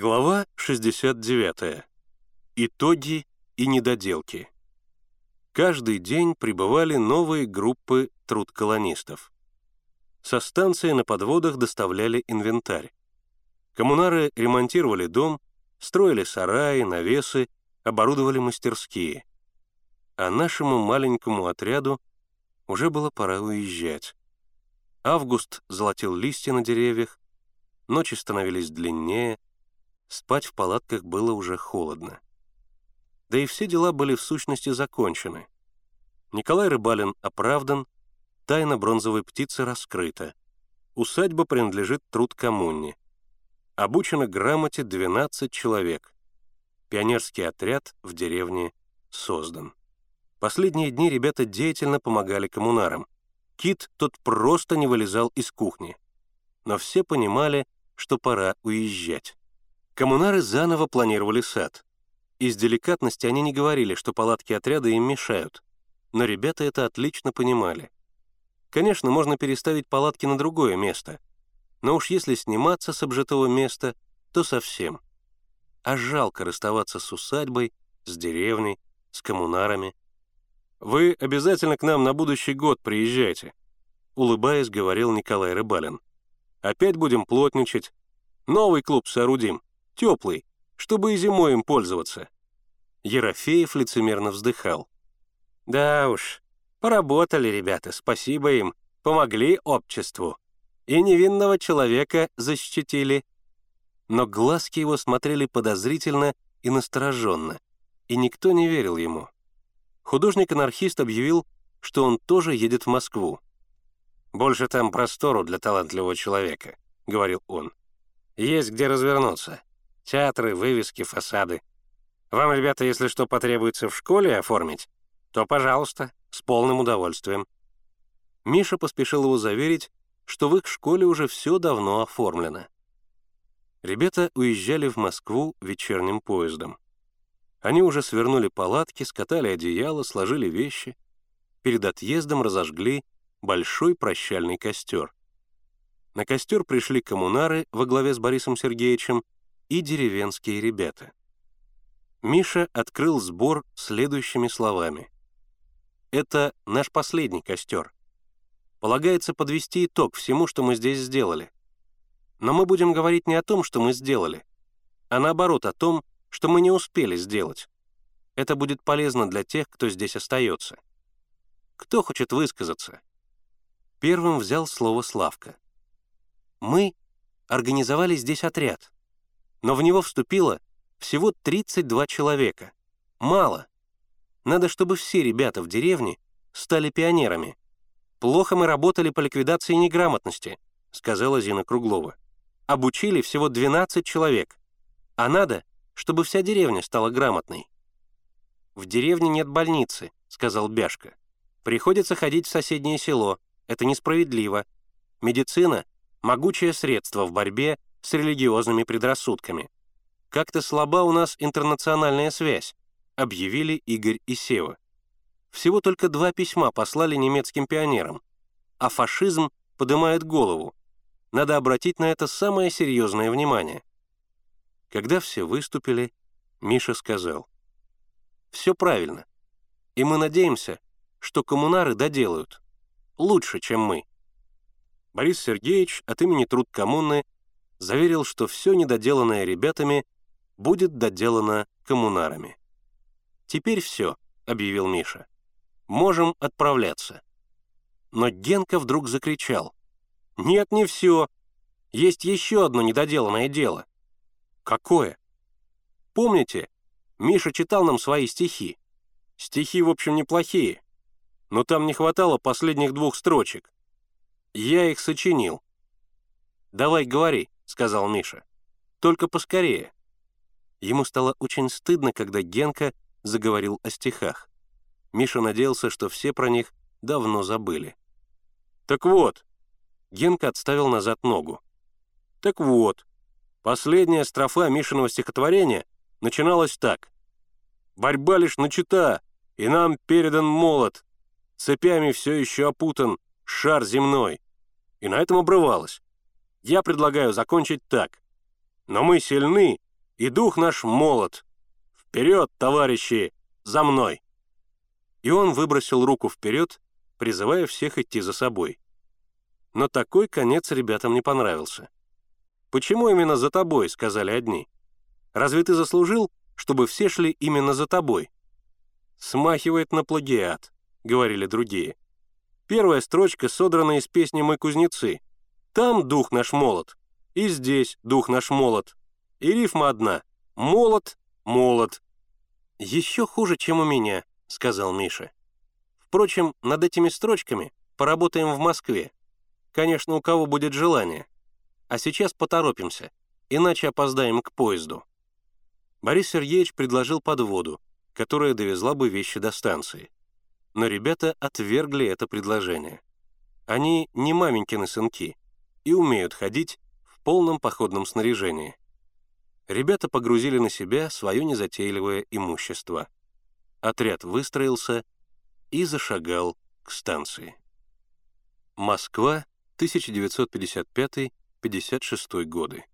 Глава 69. Итоги и недоделки. Каждый день прибывали новые группы трудколонистов. Со станции на подводах доставляли инвентарь. Коммунары ремонтировали дом, строили сараи, навесы, оборудовали мастерские. А нашему маленькому отряду уже было пора уезжать. Август золотил листья на деревьях, ночи становились длиннее, спать в палатках было уже холодно. Да и все дела были в сущности закончены. Николай Рыбалин оправдан, тайна бронзовой птицы раскрыта. Усадьба принадлежит труд коммуне. Обучено грамоте 12 человек. Пионерский отряд в деревне создан. Последние дни ребята деятельно помогали коммунарам. Кит тот просто не вылезал из кухни. Но все понимали, что пора уезжать. Коммунары заново планировали сад. Из деликатности они не говорили, что палатки отряда им мешают. Но ребята это отлично понимали. Конечно, можно переставить палатки на другое место. Но уж если сниматься с обжитого места, то совсем. А жалко расставаться с усадьбой, с деревней, с коммунарами. «Вы обязательно к нам на будущий год приезжайте», улыбаясь, говорил Николай Рыбалин. «Опять будем плотничать. Новый клуб соорудим теплый, чтобы и зимой им пользоваться». Ерофеев лицемерно вздыхал. «Да уж, поработали ребята, спасибо им, помогли обществу. И невинного человека защитили». Но глазки его смотрели подозрительно и настороженно, и никто не верил ему. Художник-анархист объявил, что он тоже едет в Москву. «Больше там простору для талантливого человека», — говорил он. «Есть где развернуться. Театры, вывески, фасады. Вам, ребята, если что потребуется в школе оформить, то, пожалуйста, с полным удовольствием». Миша поспешил его заверить, что в их школе уже все давно оформлено. Ребята уезжали в Москву вечерним поездом. Они уже свернули палатки, скатали одеяло, сложили вещи. Перед отъездом разожгли большой прощальный костер. На костер пришли коммунары во главе с Борисом Сергеевичем и деревенские ребята. Миша открыл сбор следующими словами. «Это наш последний костер. Полагается подвести итог всему, что мы здесь сделали. Но мы будем говорить не о том, что мы сделали, а наоборот о том, что мы не успели сделать. Это будет полезно для тех, кто здесь остается. Кто хочет высказаться?» Первым взял слово Славка. «Мы организовали здесь отряд но в него вступило всего 32 человека. Мало. Надо, чтобы все ребята в деревне стали пионерами. Плохо мы работали по ликвидации неграмотности, сказала Зина Круглова. Обучили всего 12 человек. А надо, чтобы вся деревня стала грамотной. «В деревне нет больницы», — сказал Бяшка. «Приходится ходить в соседнее село. Это несправедливо. Медицина — могучее средство в борьбе с религиозными предрассудками. «Как-то слаба у нас интернациональная связь», объявили Игорь и Сева. Всего только два письма послали немецким пионерам, а фашизм поднимает голову. Надо обратить на это самое серьезное внимание. Когда все выступили, Миша сказал, «Все правильно, и мы надеемся, что коммунары доделают. Лучше, чем мы». Борис Сергеевич от имени труд коммуны заверил, что все недоделанное ребятами будет доделано коммунарами. «Теперь все», — объявил Миша. «Можем отправляться». Но Генка вдруг закричал. «Нет, не все. Есть еще одно недоделанное дело». «Какое?» «Помните, Миша читал нам свои стихи. Стихи, в общем, неплохие, но там не хватало последних двух строчек. Я их сочинил. Давай говори» сказал Миша. «Только поскорее». Ему стало очень стыдно, когда Генка заговорил о стихах. Миша надеялся, что все про них давно забыли. «Так вот», — Генка отставил назад ногу. «Так вот, последняя строфа Мишиного стихотворения начиналась так. «Борьба лишь начата, и нам передан молот, цепями все еще опутан шар земной». И на этом обрывалось. Я предлагаю закончить так. Но мы сильны, и дух наш молод. Вперед, товарищи, за мной!» И он выбросил руку вперед, призывая всех идти за собой. Но такой конец ребятам не понравился. «Почему именно за тобой?» — сказали одни. «Разве ты заслужил, чтобы все шли именно за тобой?» «Смахивает на плагиат», — говорили другие. Первая строчка содрана из песни «Мы кузнецы». Там дух наш молод, и здесь дух наш молод. И рифма одна — молод, молод. «Еще хуже, чем у меня», — сказал Миша. «Впрочем, над этими строчками поработаем в Москве. Конечно, у кого будет желание. А сейчас поторопимся, иначе опоздаем к поезду». Борис Сергеевич предложил подводу, которая довезла бы вещи до станции. Но ребята отвергли это предложение. Они не маменькины сынки и умеют ходить в полном походном снаряжении. Ребята погрузили на себя свое незатейливое имущество. Отряд выстроился и зашагал к станции. Москва, 1955-56 годы.